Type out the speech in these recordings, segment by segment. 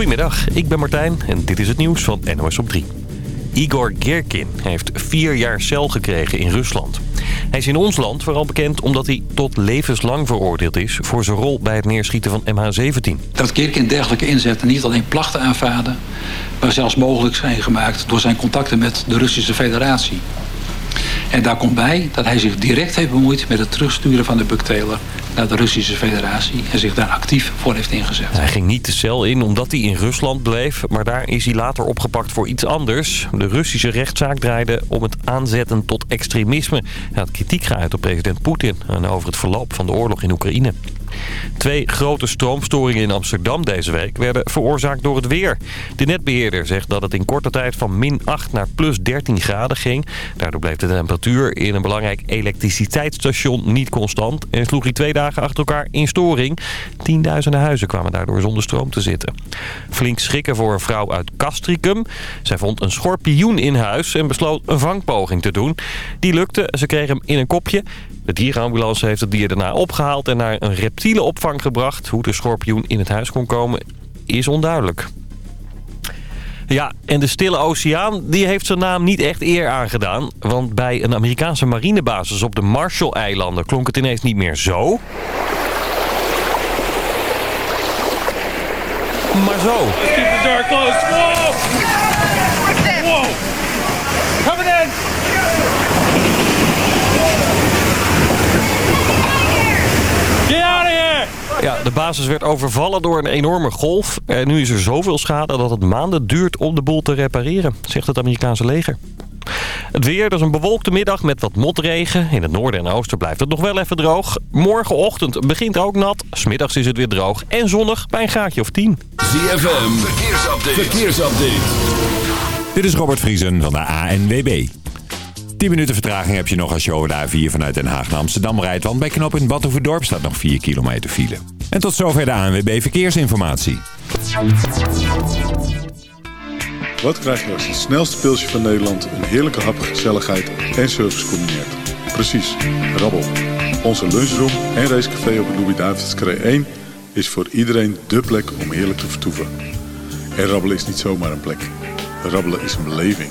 Goedemiddag, ik ben Martijn en dit is het nieuws van NOS op 3. Igor Gerkin heeft vier jaar cel gekregen in Rusland. Hij is in ons land vooral bekend omdat hij tot levenslang veroordeeld is... voor zijn rol bij het neerschieten van MH17. Dat Gerkin dergelijke inzetten niet alleen plachten aanvaarden... maar zelfs mogelijk zijn gemaakt door zijn contacten met de Russische federatie. En daar komt bij dat hij zich direct heeft bemoeid met het terugsturen van de bukteler de Russische federatie en zich daar actief voor heeft ingezet. Hij ging niet de cel in omdat hij in Rusland bleef, maar daar is hij later opgepakt voor iets anders. De Russische rechtszaak draaide om het aanzetten tot extremisme. Hij had kritiek geuit op president Poetin en over het verloop van de oorlog in Oekraïne. Twee grote stroomstoringen in Amsterdam deze week werden veroorzaakt door het weer. De netbeheerder zegt dat het in korte tijd van min 8 naar plus 13 graden ging. Daardoor bleef de temperatuur in een belangrijk elektriciteitsstation niet constant... en sloeg hij twee dagen achter elkaar in storing. Tienduizenden huizen kwamen daardoor zonder stroom te zitten. Flink schrikken voor een vrouw uit Castricum. Zij vond een schorpioen in huis en besloot een vangpoging te doen. Die lukte, ze kreeg hem in een kopje... De dierenambulance heeft het dier daarna opgehaald en naar een reptielenopvang gebracht. Hoe de schorpioen in het huis kon komen is onduidelijk. Ja, en de Stille Oceaan die heeft zijn naam niet echt eer aangedaan. Want bij een Amerikaanse marinebasis op de Marshall-eilanden klonk het ineens niet meer zo. Maar zo. Keep the in! Get out of! Ja, de basis werd overvallen door een enorme golf. En nu is er zoveel schade dat het maanden duurt om de boel te repareren, zegt het Amerikaanse leger. Het weer, dat is een bewolkte middag met wat motregen. In het noorden en oosten blijft het nog wel even droog. Morgenochtend begint ook nat. Smiddags is het weer droog en zonnig bij een graadje of 10. ZFM, verkeersupdate. verkeersupdate. Dit is Robert Vriesen van de ANWB. 10 minuten vertraging heb je nog als je over de A4 vanuit Den Haag naar Amsterdam rijdt. Want bij knop in Badhoevedorp staat nog 4 kilometer file. En tot zover de ANWB Verkeersinformatie. Wat krijg je als het snelste pilsje van Nederland een heerlijke hap, gezelligheid en service combineert? Precies, rabbel. Onze lunchroom en racecafé op het Louis Davids 1 is voor iedereen dé plek om heerlijk te vertoeven. En rabbelen is niet zomaar een plek. Rabbelen is een beleving.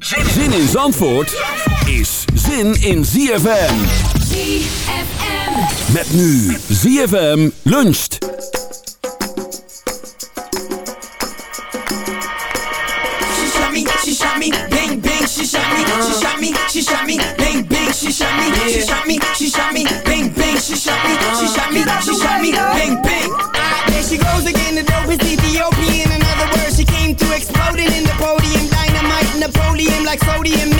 Zin in Zandvoort is zin in ZFM. ZFM. Met nu ZFM luncht. She shot me, she shot me, bang bang, she shot me, she shot me, she shot me, bang bang, she shot me, she shot me, she shot me, bang bang, she shot me, like sodium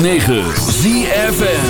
106.9 ZFN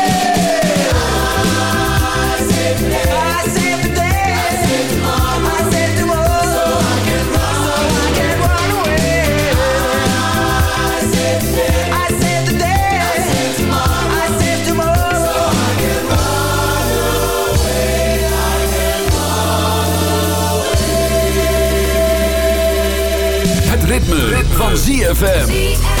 ritme, van ZFM.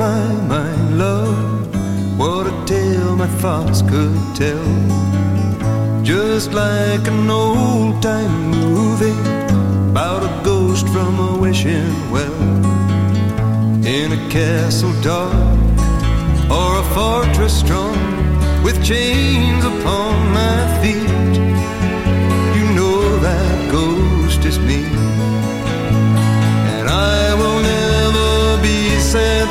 my mind, love, what a tale my thoughts could tell. Just like an old time movie about a ghost from a wishing well. In a castle dark or a fortress strong with chains upon my feet. You know that ghost is me. And I will never be set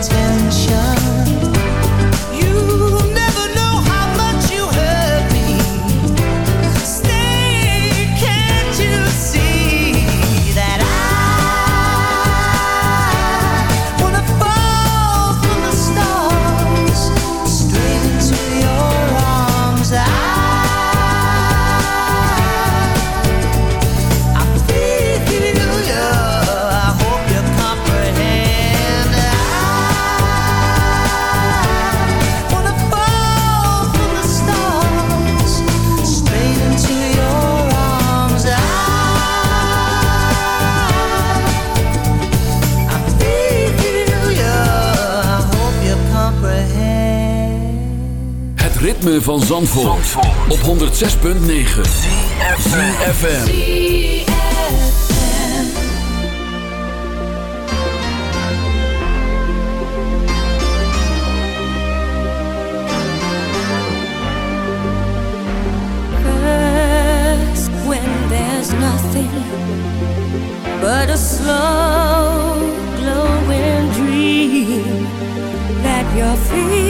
天下。van Zandvoort, Zandvoort. op 106.9 CFFM First when there's nothing But a slow glowing dream. That your feet